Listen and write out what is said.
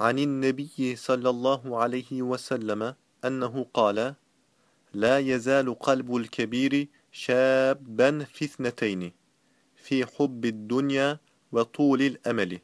عن النبي صلى الله عليه وسلم أنه قال لا يزال قلب الكبير شابا في اثنتين في حب الدنيا وطول الأمل.